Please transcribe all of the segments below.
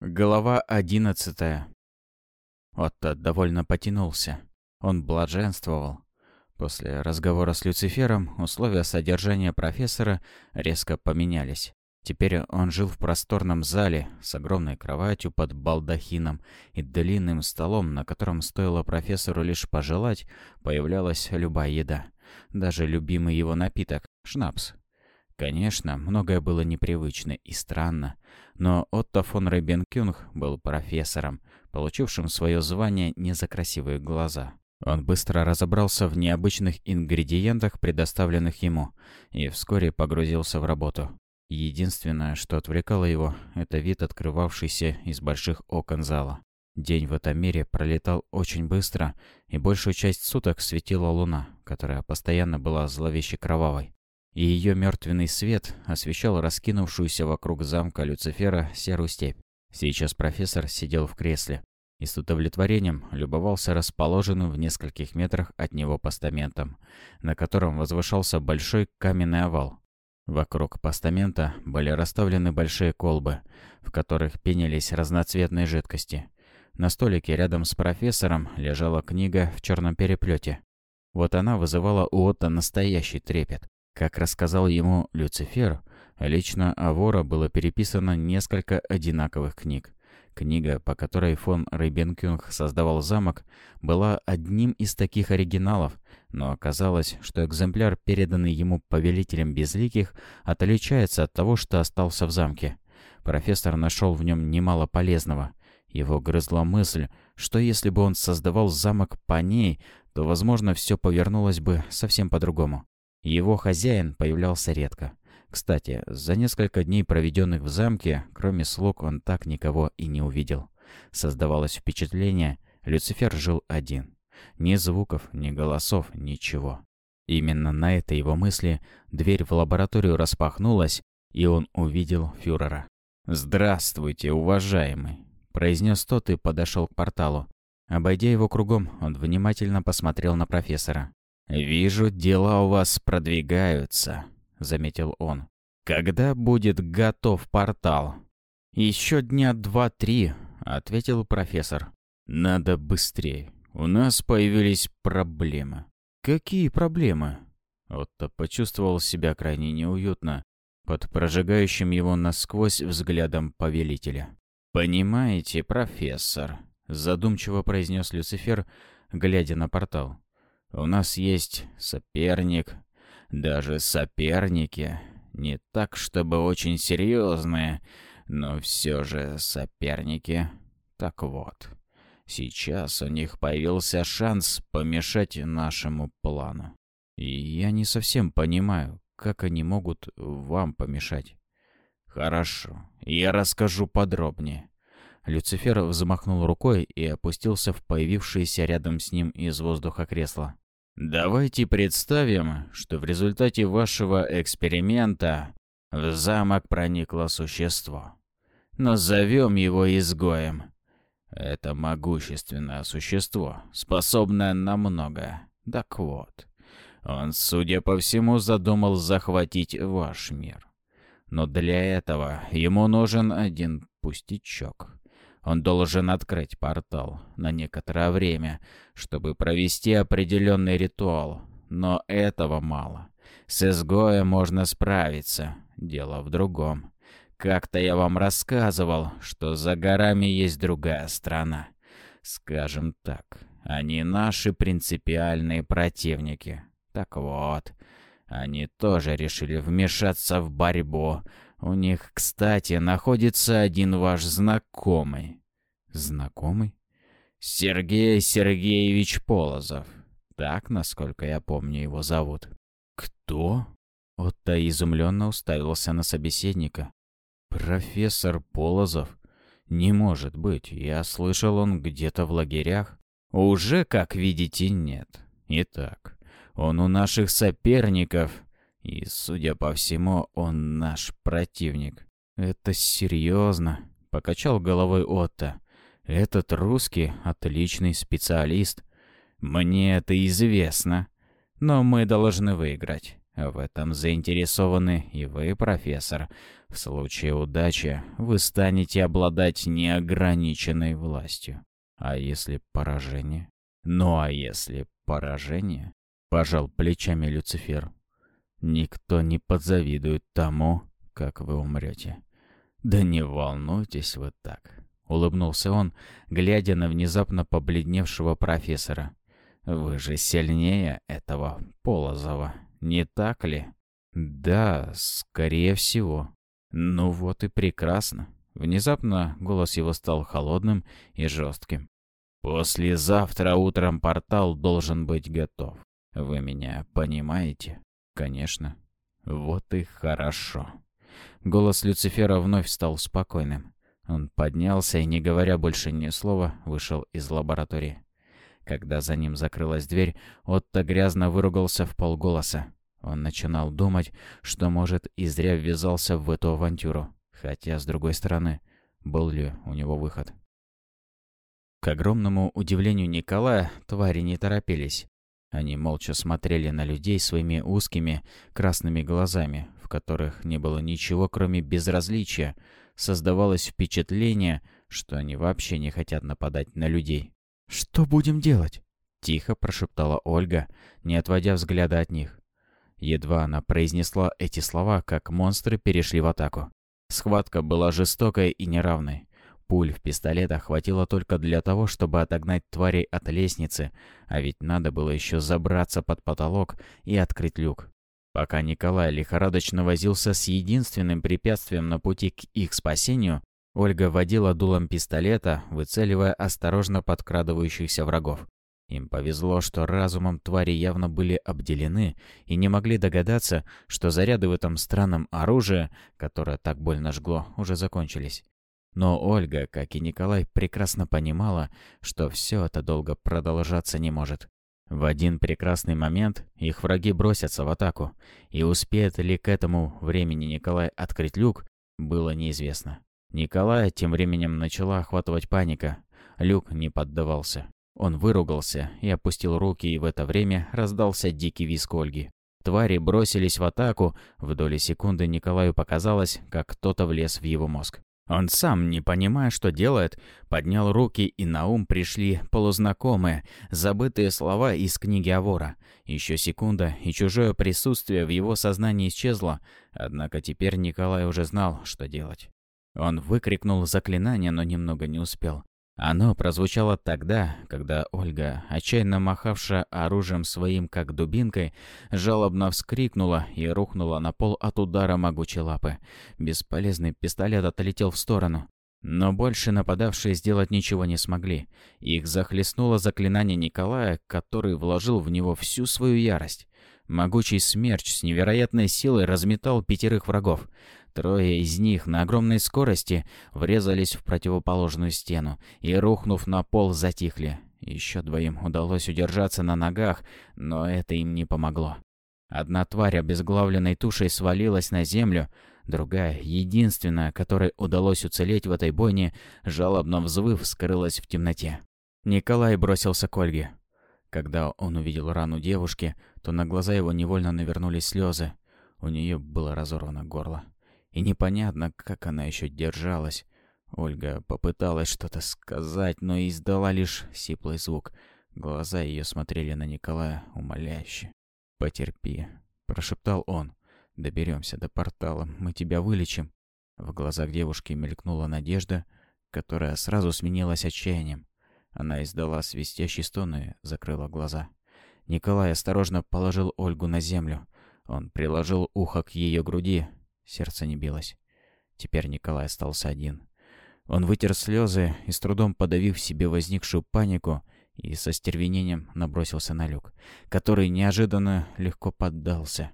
Глава одиннадцатая. Отто довольно потянулся. Он блаженствовал. После разговора с Люцифером условия содержания профессора резко поменялись. Теперь он жил в просторном зале с огромной кроватью под балдахином и длинным столом, на котором стоило профессору лишь пожелать, появлялась любая еда. Даже любимый его напиток — шнапс. Конечно, многое было непривычно и странно, но Отто фон Рейбенкюнг был профессором, получившим свое звание не за красивые глаза. Он быстро разобрался в необычных ингредиентах, предоставленных ему, и вскоре погрузился в работу. Единственное, что отвлекало его, это вид, открывавшийся из больших окон зала. День в этом мире пролетал очень быстро, и большую часть суток светила луна, которая постоянно была зловеще кровавой и ее мертвенный свет освещал раскинувшуюся вокруг замка Люцифера серую степь. Сейчас профессор сидел в кресле и с удовлетворением любовался расположенным в нескольких метрах от него постаментом, на котором возвышался большой каменный овал. Вокруг постамента были расставлены большие колбы, в которых пенились разноцветные жидкости. На столике рядом с профессором лежала книга в черном переплете. Вот она вызывала у Отто настоящий трепет. Как рассказал ему Люцифер, лично Авора было переписано несколько одинаковых книг. Книга, по которой фон Рейбенкюнг создавал замок, была одним из таких оригиналов, но оказалось, что экземпляр, переданный ему повелителем Безликих, отличается от того, что остался в замке. Профессор нашел в нем немало полезного. Его грызла мысль, что если бы он создавал замок по ней, то, возможно, все повернулось бы совсем по-другому. Его хозяин появлялся редко. Кстати, за несколько дней, проведенных в замке, кроме слуг, он так никого и не увидел. Создавалось впечатление, Люцифер жил один. Ни звуков, ни голосов, ничего. Именно на этой его мысли дверь в лабораторию распахнулась, и он увидел фюрера. «Здравствуйте, уважаемый!» – произнес тот и подошел к порталу. Обойдя его кругом, он внимательно посмотрел на профессора. «Вижу, дела у вас продвигаются», — заметил он. «Когда будет готов портал?» «Еще дня два-три», — ответил профессор. «Надо быстрее. У нас появились проблемы». «Какие проблемы?» Отто почувствовал себя крайне неуютно под прожигающим его насквозь взглядом повелителя. «Понимаете, профессор», — задумчиво произнес Люцифер, глядя на портал. У нас есть соперник, даже соперники. Не так, чтобы очень серьезные, но все же соперники. Так вот, сейчас у них появился шанс помешать нашему плану. И я не совсем понимаю, как они могут вам помешать. Хорошо, я расскажу подробнее. Люцифер взмахнул рукой и опустился в появившееся рядом с ним из воздуха кресло. «Давайте представим, что в результате вашего эксперимента в замок проникло существо. Назовем его изгоем. Это могущественное существо, способное на многое. Так вот, он, судя по всему, задумал захватить ваш мир. Но для этого ему нужен один пустячок. Он должен открыть портал на некоторое время, чтобы провести определенный ритуал. Но этого мало. С изгоем можно справиться. Дело в другом. Как-то я вам рассказывал, что за горами есть другая страна. Скажем так, они наши принципиальные противники. Так вот, они тоже решили вмешаться в борьбу, у них, кстати, находится один ваш знакомый. Знакомый? Сергей Сергеевич Полозов. Так, насколько я помню, его зовут. Кто? Отто изумленно уставился на собеседника. Профессор Полозов? Не может быть, я слышал, он где-то в лагерях. Уже, как видите, нет. Итак, он у наших соперников и, судя по всему, он наш противник. Это серьезно, покачал головой Отто. Этот русский отличный специалист. Мне это известно. Но мы должны выиграть. В этом заинтересованы и вы, профессор. В случае удачи вы станете обладать неограниченной властью. А если поражение? Ну а если поражение? Пожал плечами Люцифер. Никто не подзавидует тому, как вы умрете. Да не волнуйтесь вы так. Улыбнулся он, глядя на внезапно побледневшего профессора. Вы же сильнее этого Полозова, не так ли? Да, скорее всего. Ну вот и прекрасно. Внезапно голос его стал холодным и жестким. «Послезавтра утром портал должен быть готов. Вы меня понимаете?» «Конечно». «Вот и хорошо». Голос Люцифера вновь стал спокойным. Он поднялся и, не говоря больше ни слова, вышел из лаборатории. Когда за ним закрылась дверь, Отто грязно выругался в полголоса. Он начинал думать, что, может, и зря ввязался в эту авантюру. Хотя, с другой стороны, был ли у него выход? К огромному удивлению Николая, твари не торопились. Они молча смотрели на людей своими узкими красными глазами, в которых не было ничего, кроме безразличия. Создавалось впечатление, что они вообще не хотят нападать на людей. «Что будем делать?» — тихо прошептала Ольга, не отводя взгляда от них. Едва она произнесла эти слова, как монстры перешли в атаку. Схватка была жестокой и неравной. Пуль в пистолетах хватило только для того, чтобы отогнать тварей от лестницы, а ведь надо было еще забраться под потолок и открыть люк. Пока Николай лихорадочно возился с единственным препятствием на пути к их спасению, Ольга водила дулом пистолета, выцеливая осторожно подкрадывающихся врагов. Им повезло, что разумом твари явно были обделены и не могли догадаться, что заряды в этом странном оружии, которое так больно жгло, уже закончились. Но Ольга, как и Николай, прекрасно понимала, что все это долго продолжаться не может. В один прекрасный момент их враги бросятся в атаку, и успеет ли к этому времени Николай открыть люк, было неизвестно. Николая тем временем начала охватывать паника. Люк не поддавался. Он выругался и опустил руки, и в это время раздался дикий визг Ольги. Твари бросились в атаку. В доли секунды Николаю показалось, как кто-то влез в его мозг. Он сам, не понимая, что делает, поднял руки, и на ум пришли полузнакомые, забытые слова из книги Авора. Еще секунда, и чужое присутствие в его сознании исчезло, однако теперь Николай уже знал, что делать. Он выкрикнул заклинание, но немного не успел. Оно прозвучало тогда, когда Ольга, отчаянно махавшая оружием своим как дубинкой, жалобно вскрикнула и рухнула на пол от удара могучей лапы. Бесполезный пистолет отлетел в сторону. Но больше нападавшие сделать ничего не смогли. Их захлестнуло заклинание Николая, который вложил в него всю свою ярость. Могучий смерч с невероятной силой разметал пятерых врагов. Трое из них на огромной скорости врезались в противоположную стену и, рухнув на пол, затихли. Еще двоим удалось удержаться на ногах, но это им не помогло. Одна тварь обезглавленной тушей свалилась на землю, другая, единственная, которой удалось уцелеть в этой бойне, жалобно взвыв, скрылась в темноте. Николай бросился к Ольге. Когда он увидел рану девушки, то на глаза его невольно навернулись слезы. У нее было разорвано горло. И непонятно, как она еще держалась. Ольга попыталась что-то сказать, но издала лишь сиплый звук. Глаза ее смотрели на Николая умоляюще. «Потерпи», — прошептал он. «Доберемся до портала, мы тебя вылечим». В глазах девушки мелькнула надежда, которая сразу сменилась отчаянием. Она издала свистящий стон и закрыла глаза. Николай осторожно положил Ольгу на землю. Он приложил ухо к ее груди, Сердце не билось. Теперь Николай остался один. Он вытер слезы и, с трудом подавив себе возникшую панику, и со стервенением набросился на люк, который неожиданно легко поддался.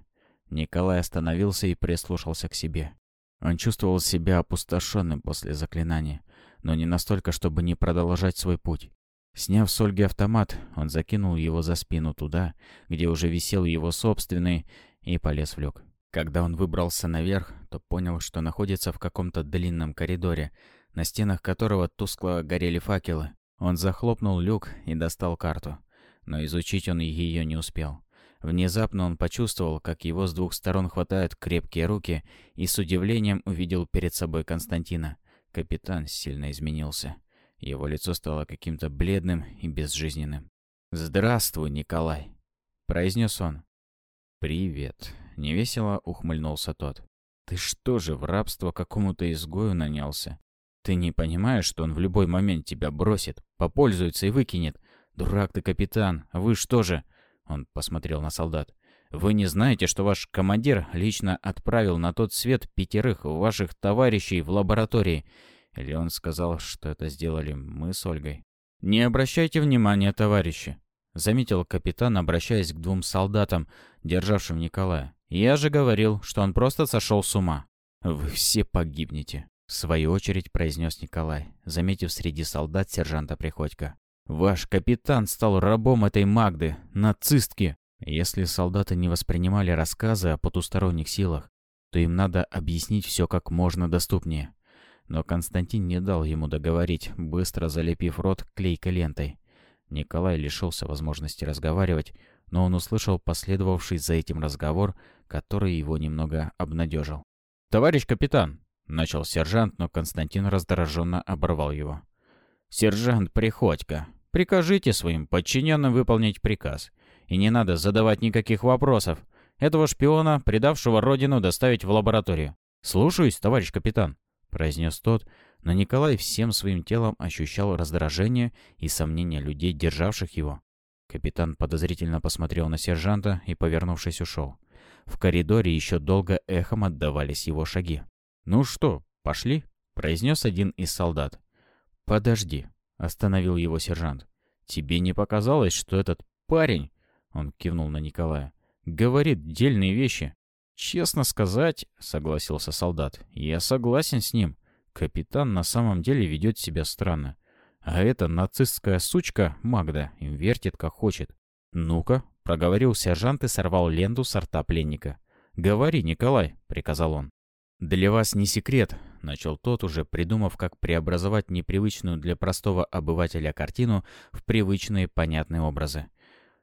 Николай остановился и прислушался к себе. Он чувствовал себя опустошенным после заклинания, но не настолько, чтобы не продолжать свой путь. Сняв с Ольги автомат, он закинул его за спину туда, где уже висел его собственный, и полез в люк. Когда он выбрался наверх, то понял, что находится в каком-то длинном коридоре, на стенах которого тускло горели факелы. Он захлопнул люк и достал карту, но изучить он ее не успел. Внезапно он почувствовал, как его с двух сторон хватают крепкие руки, и с удивлением увидел перед собой Константина. Капитан сильно изменился. Его лицо стало каким-то бледным и безжизненным. «Здравствуй, Николай!» — произнес он. «Привет!» — невесело ухмыльнулся тот. «Ты что же, в рабство какому-то изгою нанялся? Ты не понимаешь, что он в любой момент тебя бросит, попользуется и выкинет? Дурак ты, капитан, вы что же...» Он посмотрел на солдат. «Вы не знаете, что ваш командир лично отправил на тот свет пятерых ваших товарищей в лаборатории? Или он сказал, что это сделали мы с Ольгой?» «Не обращайте внимания, товарищи», — заметил капитан, обращаясь к двум солдатам, державшим Николая. «Я же говорил, что он просто сошел с ума. Вы все погибнете», — в свою очередь произнес Николай, заметив среди солдат сержанта Приходько. Ваш капитан стал рабом этой Магды, нацистки. Если солдаты не воспринимали рассказы о потусторонних силах, то им надо объяснить все как можно доступнее. Но Константин не дал ему договорить, быстро залепив рот клейкой лентой. Николай лишился возможности разговаривать, но он услышал последовавший за этим разговор, который его немного обнадежил. «Товарищ капитан!» — начал сержант, но Константин раздраженно оборвал его. «Сержант Приходько, Прикажите своим подчиненным выполнить приказ. И не надо задавать никаких вопросов. Этого шпиона, предавшего родину, доставить в лабораторию. «Слушаюсь, товарищ капитан», — произнес тот, но Николай всем своим телом ощущал раздражение и сомнения людей, державших его. Капитан подозрительно посмотрел на сержанта и, повернувшись, ушел. В коридоре еще долго эхом отдавались его шаги. «Ну что, пошли?» — произнес один из солдат. «Подожди», — остановил его сержант. «Тебе не показалось, что этот парень...» — он кивнул на Николая. «Говорит дельные вещи». «Честно сказать», — согласился солдат, — «я согласен с ним. Капитан на самом деле ведет себя странно. А эта нацистская сучка, Магда, им вертит как хочет. «Ну-ка», — проговорил сержант и сорвал ленту с рта пленника. «Говори, Николай», — приказал он. «Для вас не секрет, начал тот, уже придумав, как преобразовать непривычную для простого обывателя картину в привычные понятные образы.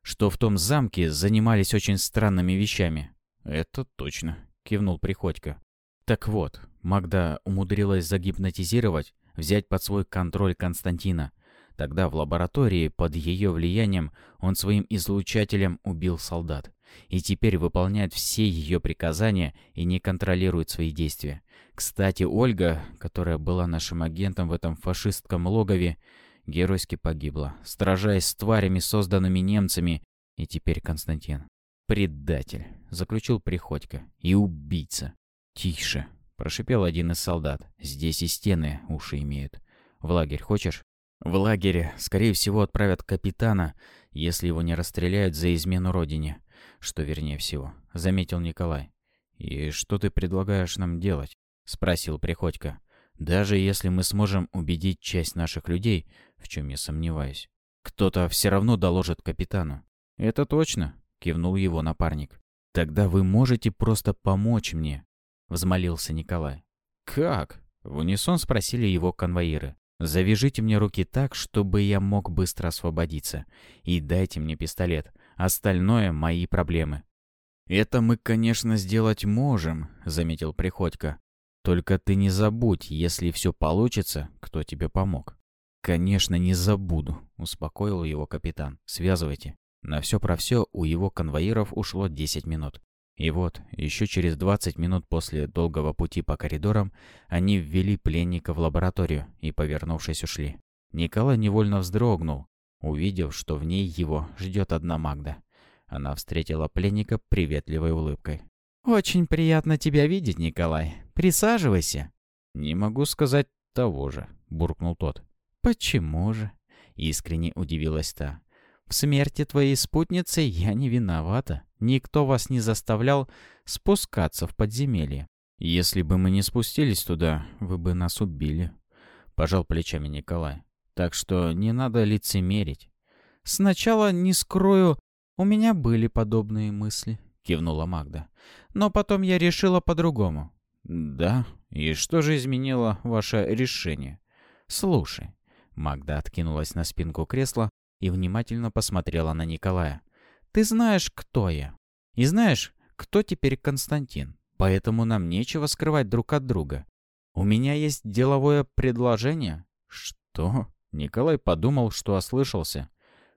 Что в том замке занимались очень странными вещами. «Это точно», — кивнул Приходько. Так вот, Магда умудрилась загипнотизировать, взять под свой контроль Константина. Тогда в лаборатории под ее влиянием он своим излучателем убил солдат. И теперь выполняет все ее приказания и не контролирует свои действия. Кстати, Ольга, которая была нашим агентом в этом фашистском логове, геройски погибла, сражаясь с тварями, созданными немцами, и теперь Константин. «Предатель», — заключил Приходько, — «и убийца». «Тише», — прошипел один из солдат. «Здесь и стены уши имеют. В лагерь хочешь?» «В лагере, скорее всего, отправят капитана, если его не расстреляют за измену родине. Что вернее всего», — заметил Николай. «И что ты предлагаешь нам делать?» — спросил Приходько. «Даже если мы сможем убедить часть наших людей, в чем я сомневаюсь, кто-то все равно доложит капитану». «Это точно», — кивнул его напарник. «Тогда вы можете просто помочь мне», — взмолился Николай. «Как?» — в унисон спросили его конвоиры. «Завяжите мне руки так, чтобы я мог быстро освободиться. И дайте мне пистолет. Остальное — мои проблемы». «Это мы, конечно, сделать можем», — заметил Приходько. Только ты не забудь, если все получится, кто тебе помог. Конечно, не забуду, успокоил его капитан. Связывайте. На все про все у его конвоиров ушло 10 минут. И вот, еще через 20 минут после долгого пути по коридорам, они ввели пленника в лабораторию и, повернувшись, ушли. Николай невольно вздрогнул, увидев, что в ней его ждет одна Магда. Она встретила пленника приветливой улыбкой. «Очень приятно тебя видеть, Николай. Присаживайся». «Не могу сказать того же», — буркнул тот. «Почему же?» — искренне удивилась та. «В смерти твоей спутницы я не виновата. Никто вас не заставлял спускаться в подземелье. Если бы мы не спустились туда, вы бы нас убили», — пожал плечами Николай. «Так что не надо лицемерить». «Сначала, не скрою, у меня были подобные мысли», — кивнула Магда. «Но потом я решила по-другому». «Да? И что же изменило ваше решение?» «Слушай». Магда откинулась на спинку кресла и внимательно посмотрела на Николая. Ты знаешь, кто я. И знаешь, кто теперь Константин. Поэтому нам нечего скрывать друг от друга. У меня есть деловое предложение». «Что?» Николай подумал, что ослышался.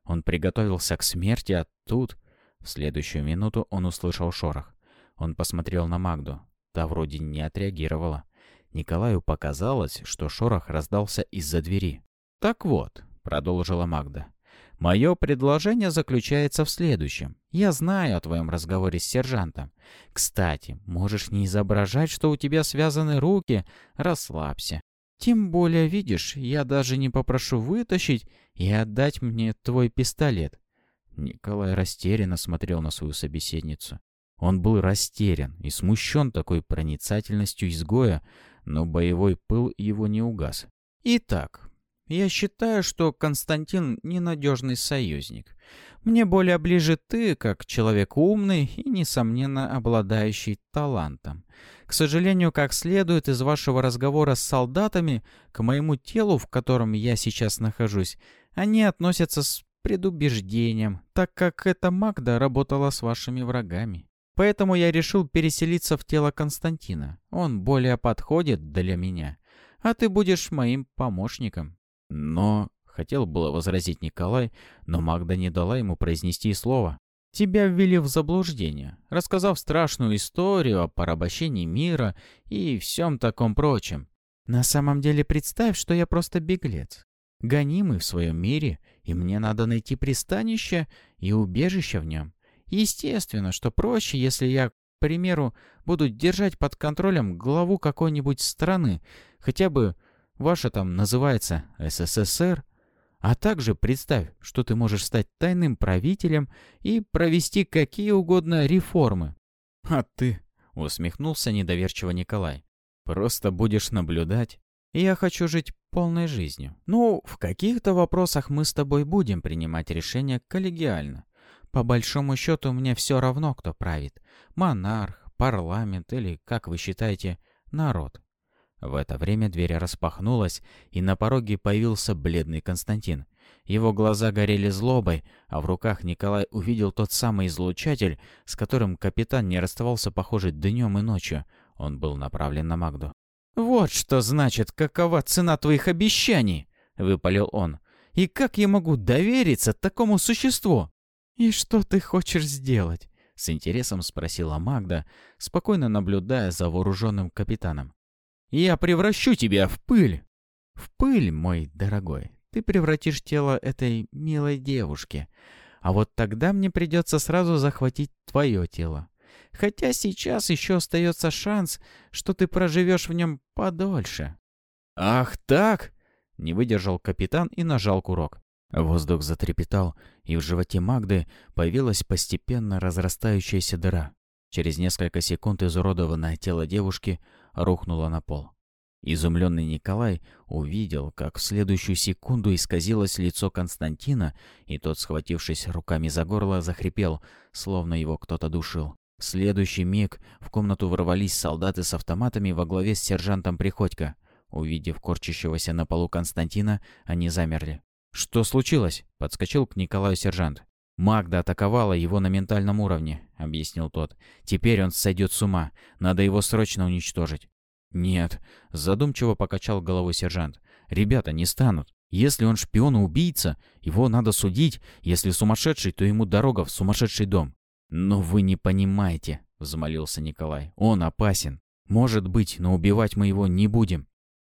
Он приготовился к смерти, а тут... В следующую минуту он услышал шорох. Он посмотрел на Магду. Та вроде не отреагировала. Николаю показалось, что шорох раздался из-за двери. «Так вот», — продолжила Магда, — «мое предложение заключается в следующем. Я знаю о твоем разговоре с сержантом. Кстати, можешь не изображать, что у тебя связаны руки. Расслабься. Тем более, видишь, я даже не попрошу вытащить и отдать мне твой пистолет». Николай растерянно смотрел на свою собеседницу. Он был растерян и смущен такой проницательностью изгоя, но боевой пыл его не угас. «Итак, я считаю, что Константин ненадежный союзник. Мне более ближе ты, как человек умный и, несомненно, обладающий талантом. К сожалению, как следует из вашего разговора с солдатами, к моему телу, в котором я сейчас нахожусь, они относятся с предубеждением, так как эта Магда работала с вашими врагами. Поэтому я решил переселиться в тело Константина. Он более подходит для меня. А ты будешь моим помощником. Но... Хотел было возразить Николай, но Магда не дала ему произнести слова. Тебя ввели в заблуждение, рассказав страшную историю о порабощении мира и всем таком прочем. На самом деле представь, что я просто беглец. Гонимый в своем мире, и мне надо найти пристанище и убежище в нем. Естественно, что проще, если я, к примеру, буду держать под контролем главу какой-нибудь страны, хотя бы ваша там называется СССР, а также представь, что ты можешь стать тайным правителем и провести какие угодно реформы. А ты, усмехнулся недоверчиво Николай, просто будешь наблюдать. Я хочу жить полной жизнью. Ну, в каких-то вопросах мы с тобой будем принимать решения коллегиально. По большому счету мне все равно, кто правит. Монарх, парламент или, как вы считаете, народ. В это время дверь распахнулась, и на пороге появился бледный Константин. Его глаза горели злобой, а в руках Николай увидел тот самый излучатель, с которым капитан не расставался, похоже, днем и ночью. Он был направлен на Магду. «Вот что значит, какова цена твоих обещаний!» — выпалил он. «И как я могу довериться такому существу?» «И что ты хочешь сделать?» — с интересом спросила Магда, спокойно наблюдая за вооруженным капитаном. «Я превращу тебя в пыль!» «В пыль, мой дорогой, ты превратишь тело этой милой девушки. А вот тогда мне придется сразу захватить твое тело. Хотя сейчас еще остается шанс, что ты проживешь в нем подольше». «Ах так!» — не выдержал капитан и нажал курок. Воздух затрепетал, и в животе Магды появилась постепенно разрастающаяся дыра. Через несколько секунд изуродованное тело девушки рухнуло на пол. Изумленный Николай увидел, как в следующую секунду исказилось лицо Константина, и тот, схватившись руками за горло, захрипел, словно его кто-то душил. В следующий миг в комнату ворвались солдаты с автоматами во главе с сержантом Приходько. Увидев корчащегося на полу Константина, они замерли. «Что случилось?» — подскочил к Николаю сержант. «Магда атаковала его на ментальном уровне», — объяснил тот. «Теперь он сойдет с ума. Надо его срочно уничтожить». «Нет», — задумчиво покачал головой сержант. «Ребята не станут. Если он шпион и убийца, его надо судить. Если сумасшедший, то ему дорога в сумасшедший дом». «Но вы не понимаете», — взмолился Николай. «Он опасен. Может быть, но убивать мы его не будем.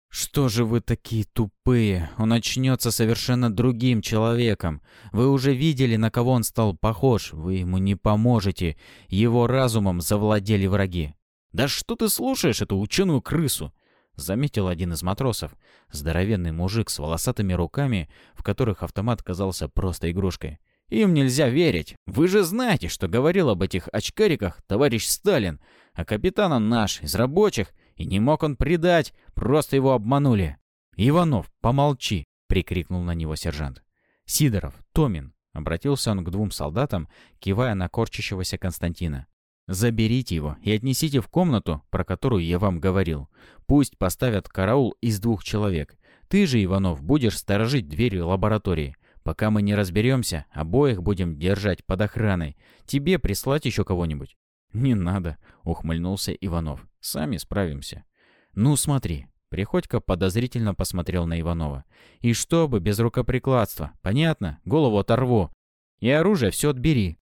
«Что же вы такие тупые? Он очнется совершенно другим человеком. Вы уже видели, на кого он стал похож. Вы ему не поможете. Его разумом завладели враги». «Да что ты слушаешь эту ученую крысу?» Заметил один из матросов. Здоровенный мужик с волосатыми руками, в которых автомат казался просто игрушкой. «Им нельзя верить. Вы же знаете, что говорил об этих очкариках товарищ Сталин. А капитан он наш, из рабочих. И не мог он предать, просто его обманули. «Иванов, помолчи!» — прикрикнул на него сержант. «Сидоров, Томин!» — обратился он к двум солдатам, кивая на корчащегося Константина. «Заберите его и отнесите в комнату, про которую я вам говорил. Пусть поставят караул из двух человек. Ты же, Иванов, будешь сторожить двери лаборатории. Пока мы не разберемся, обоих будем держать под охраной. Тебе прислать еще кого-нибудь?» «Не надо», — ухмыльнулся Иванов. «Сами справимся». «Ну, смотри». Приходько подозрительно посмотрел на Иванова. «И чтобы без рукоприкладства. Понятно? Голову оторву. И оружие все отбери».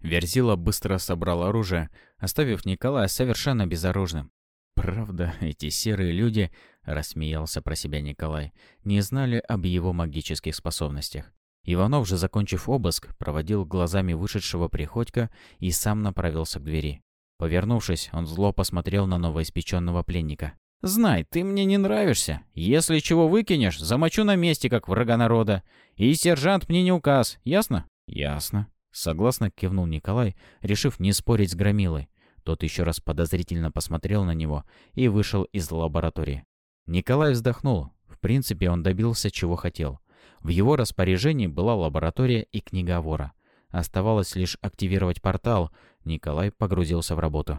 Верзила быстро собрал оружие, оставив Николая совершенно безоружным. «Правда, эти серые люди», — рассмеялся про себя Николай, — «не знали об его магических способностях. Иванов же, закончив обыск, проводил глазами вышедшего Приходька и сам направился к двери. Повернувшись, он зло посмотрел на новоиспеченного пленника. «Знай, ты мне не нравишься. Если чего выкинешь, замочу на месте, как врага народа. И сержант мне не указ, ясно?» «Ясно», — согласно кивнул Николай, решив не спорить с Громилой. Тот еще раз подозрительно посмотрел на него и вышел из лаборатории. Николай вздохнул. В принципе, он добился, чего хотел. В его распоряжении была лаборатория и книга вора. Оставалось лишь активировать портал. Николай погрузился в работу.